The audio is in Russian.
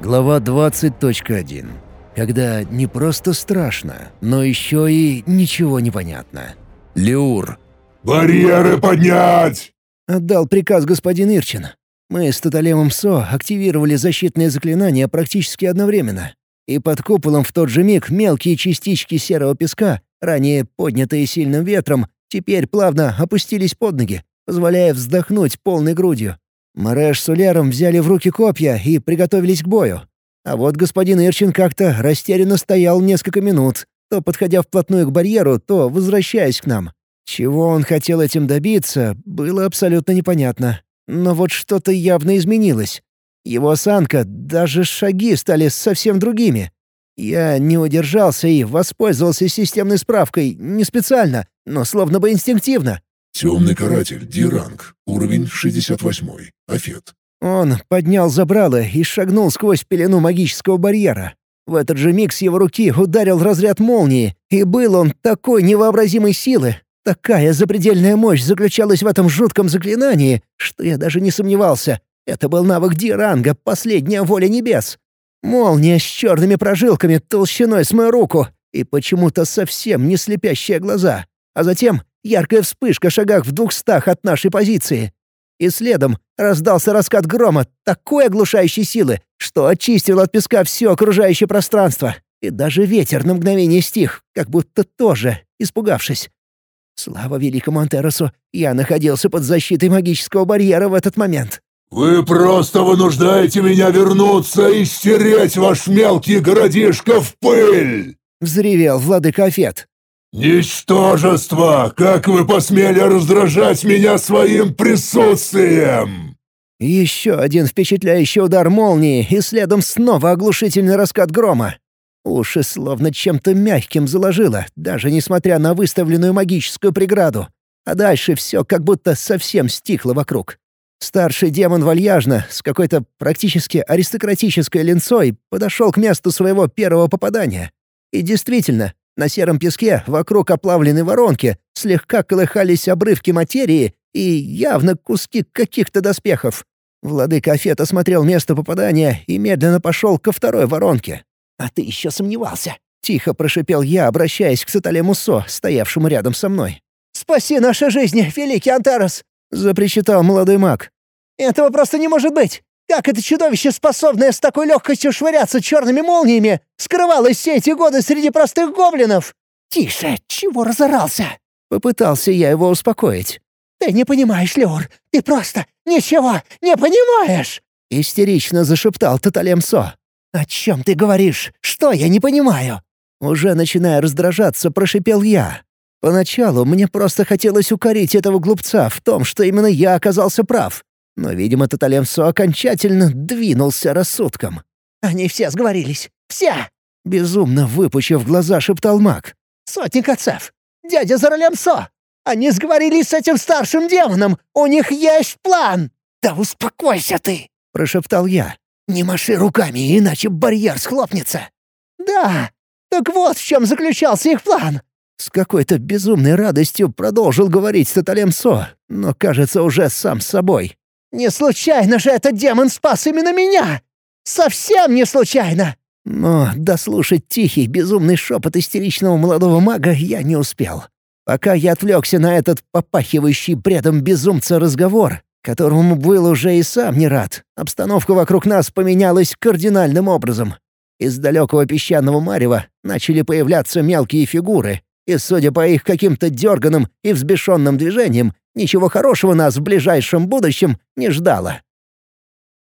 Глава 20.1. Когда не просто страшно, но еще и ничего не понятно. Леур. «Барьеры поднять!» Отдал приказ господин Ирчин. Мы с Таталемом Со активировали защитные заклинания практически одновременно. И под куполом в тот же миг мелкие частички серого песка, ранее поднятые сильным ветром, теперь плавно опустились под ноги, позволяя вздохнуть полной грудью. Мареш с Уляром взяли в руки копья и приготовились к бою. А вот господин Ирчин как-то растерянно стоял несколько минут, то подходя вплотную к барьеру, то возвращаясь к нам. Чего он хотел этим добиться, было абсолютно непонятно. Но вот что-то явно изменилось. Его осанка, даже шаги стали совсем другими. Я не удержался и воспользовался системной справкой, не специально, но словно бы инстинктивно. Темный каратель, Диранг, уровень 68, Афет. Он поднял забрало и шагнул сквозь пелену магического барьера. В этот же миг с его руки ударил разряд молнии, и был он такой невообразимой силы. Такая запредельная мощь заключалась в этом жутком заклинании, что я даже не сомневался. Это был навык Диранга, последняя воля небес. Молния с черными прожилками толщиной с мою руку и почему-то совсем не слепящие глаза. А затем яркая вспышка шагах в двухстах от нашей позиции. И следом раздался раскат грома такой оглушающей силы, что очистил от песка все окружающее пространство. И даже ветер на мгновение стих, как будто тоже, испугавшись. Слава великому Антеросу, я находился под защитой магического барьера в этот момент. «Вы просто вынуждаете меня вернуться и стереть ваш мелкий городишко в пыль!» — взревел владыка Афет. «Ничтожество! Как вы посмели раздражать меня своим присутствием!» Еще один впечатляющий удар молнии и следом снова оглушительный раскат грома. Уши словно чем-то мягким заложило, даже несмотря на выставленную магическую преграду. А дальше все как будто совсем стихло вокруг. Старший демон вальяжно, с какой-то практически аристократической линцой, подошел к месту своего первого попадания. И действительно, на сером песке, вокруг оплавленной воронки, слегка колыхались обрывки материи и явно куски каких-то доспехов. Владыка Афет осмотрел место попадания и медленно пошел ко второй воронке. «А ты еще сомневался?» — тихо прошипел я, обращаясь к Саталему Со, стоявшему рядом со мной. «Спаси наши жизни, великий Антарес!» — запричитал молодой маг. «Этого просто не может быть! Как это чудовище, способное с такой легкостью швыряться черными молниями, скрывалось все эти годы среди простых гоблинов?» «Тише, чего разорался?» Попытался я его успокоить. «Ты не понимаешь, Леор, ты просто ничего не понимаешь!» Истерично зашептал Таталемсо. «О чем ты говоришь? Что я не понимаю?» Уже начиная раздражаться, прошипел я. Поначалу мне просто хотелось укорить этого глупца в том, что именно я оказался прав. Но, видимо, Таталемсо окончательно двинулся рассудком. «Они все сговорились. Все!» Безумно выпучив глаза, шептал маг. «Сотник отцев! Дядя Заралемсо! Они сговорились с этим старшим демоном! У них есть план!» «Да успокойся ты!» — прошептал я. «Не маши руками, иначе барьер схлопнется!» «Да! Так вот в чем заключался их план!» С какой-то безумной радостью продолжил говорить Таталемсо, но, кажется, уже сам с собой. «Не случайно же этот демон спас именно меня! Совсем не случайно!» Но дослушать тихий, безумный шепот истеричного молодого мага я не успел. Пока я отвлекся на этот попахивающий бредом безумца разговор, которому был уже и сам не рад, обстановка вокруг нас поменялась кардинальным образом. Из далекого песчаного марева начали появляться мелкие фигуры, и, судя по их каким-то дерганым и взбешенным движениям, ничего хорошего нас в ближайшем будущем не ждало.